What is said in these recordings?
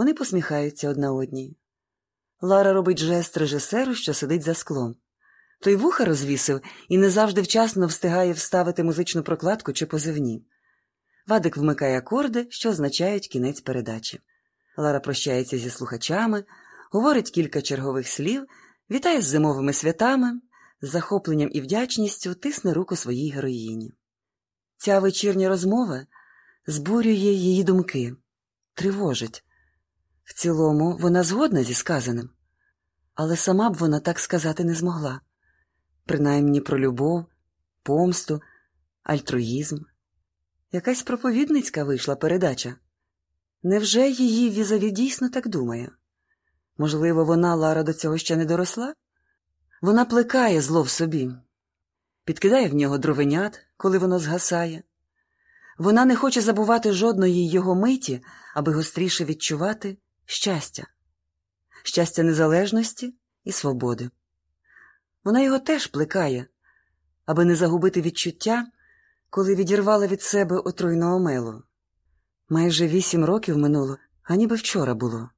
Вони посміхаються одна одній. Лара робить жест режисеру, що сидить за склом. Той вуха розвісив і не завжди вчасно встигає вставити музичну прокладку чи позивні. Вадик вмикає акорди, що означають кінець передачі. Лара прощається зі слухачами, говорить кілька чергових слів, вітає з зимовими святами, з захопленням і вдячністю тисне руку своїй героїні. Ця вечірня розмова збурює її думки, тривожить. В цілому, вона згодна зі сказаним, але сама б вона так сказати не змогла принаймні про любов, помсту, альтруїзм. Якась проповідницька вийшла передача. Невже її візаві дійсно так думає? Можливо, вона, Лара, до цього ще не доросла? Вона плекає зло в собі, підкидає в нього дровенят, коли воно згасає. Вона не хоче забувати жодної його миті, аби гостріше відчувати щастя, щастя незалежності і свободи. Вона його теж плекає, аби не загубити відчуття, коли відірвала від себе отруйного мелу. Майже вісім років минуло, а ніби вчора було.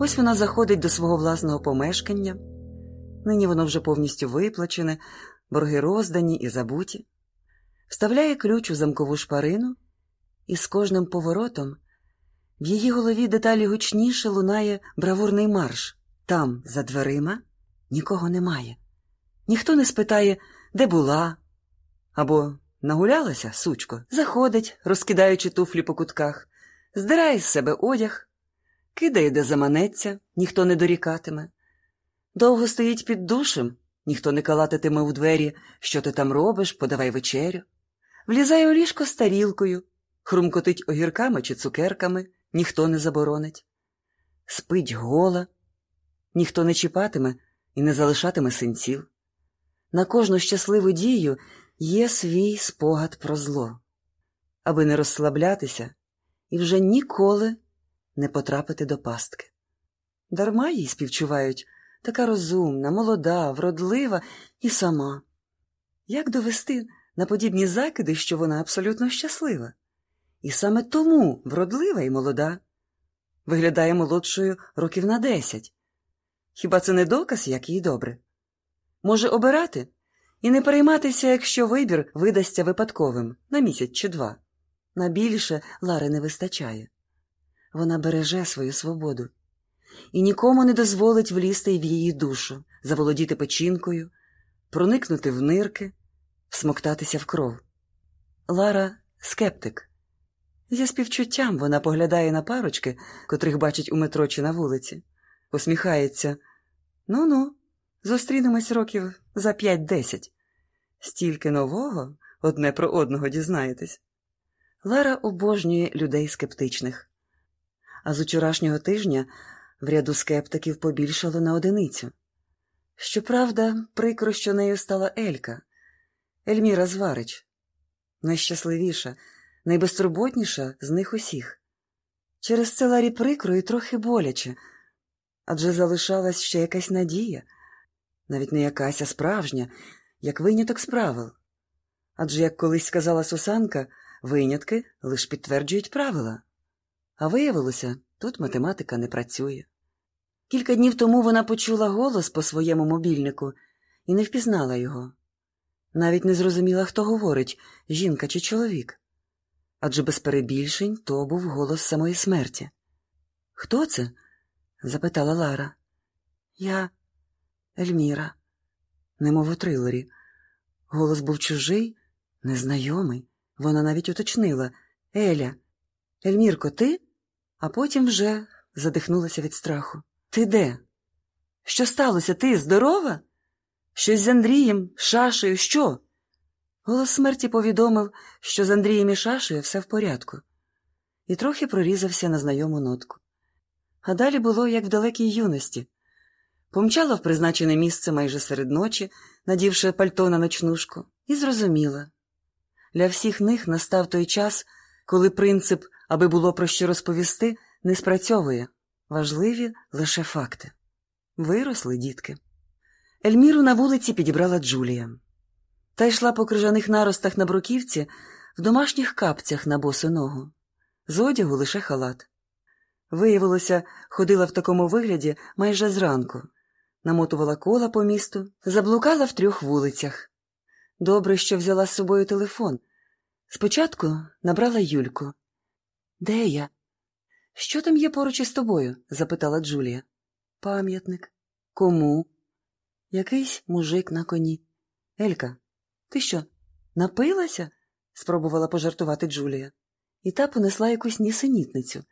Ось вона заходить до свого власного помешкання. Нині воно вже повністю виплачене, борги роздані і забуті, вставляє ключ у замкову шпарину, і з кожним поворотом в її голові деталі гучніше лунає бравурний марш. Там, за дверима, нікого немає. Ніхто не спитає, де була, або нагулялася, сучко, заходить, розкидаючи туфлі по кутках, здирає з себе одяг, кидає, де заманеться, ніхто не дорікатиме. Довго стоїть під душем, ніхто не калатитиме у двері, що ти там робиш, подавай вечерю. Влізає у ліжко з тарілкою, хрумкотить огірками чи цукерками, ніхто не заборонить. Спить гола, ніхто не чіпатиме і не залишатиме синців. На кожну щасливу дію є свій спогад про зло, аби не розслаблятися і вже ніколи не потрапити до пастки. Дарма їй співчувають така розумна, молода, вродлива і сама. Як довести на подібні закиди, що вона абсолютно щаслива? І саме тому вродлива і молода, виглядає молодшою років на десять. Хіба це не доказ, як їй добре? Може обирати і не перейматися, якщо вибір видасться випадковим на місяць чи два. На більше Лари не вистачає. Вона береже свою свободу і нікому не дозволить влізти в її душу, заволодіти печінкою, проникнути в нирки, всмоктатися в кров. Лара скептик. Зі співчуттям вона поглядає на парочки, котрих бачить у метро чи на вулиці, посміхається. Ну ну, зустрінемось років за п'ять-десять. Стільки нового одне про одного дізнаєтесь. Лара обожнює людей скептичних. А з учорашнього тижня в ряду скептиків побільшало на одиницю. Щоправда, прикро, що нею стала Елька, Ельміра Зварич, найщасливіша найбезтурботніша з них усіх. Через це Ларі прикро і трохи боляче, адже залишалась ще якась надія, навіть не якась, а справжня, як виняток з правил. Адже, як колись сказала Сусанка, винятки лише підтверджують правила. А виявилося, тут математика не працює. Кілька днів тому вона почула голос по своєму мобільнику і не впізнала його. Навіть не зрозуміла, хто говорить жінка чи чоловік адже без перебільшень то був голос самої смерті. Хто це? запитала Лара. Я Ельміра, немов у трилері. Голос був чужий, незнайомий. Вона навіть уточнила Еля, Ельмірко, ти? А потім вже задихнулася від страху. Ти де? Що сталося? Ти здорова? Щось з Андрієм, Шашею, що? Голос смерті повідомив, що з Андрієм і Шашею все в порядку, і трохи прорізався на знайому нотку. А далі було, як в далекій юності. Помчала в призначене місце майже серед ночі, надівши пальто на ночнушку, і зрозуміла. Для всіх них настав той час, коли принцип, аби було про що розповісти, не спрацьовує важливі лише факти. Виросли дітки. Ельміру на вулиці підібрала Джулія та йшла по крижаних наростах на бруківці в домашніх капцях на босу ногу, з одягу лише халат. Виявилося, ходила в такому вигляді майже зранку, намотувала кола по місту, заблукала в трьох вулицях. Добре, що взяла з собою телефон. Спочатку набрала Юльку. Де я? Що там є поруч із тобою? запитала Джулія. Пам'ятник. Кому? Якийсь мужик на коні. Елька, ти що, напилася? спробувала пожартувати Джулія. І та понесла якусь нісенітницю.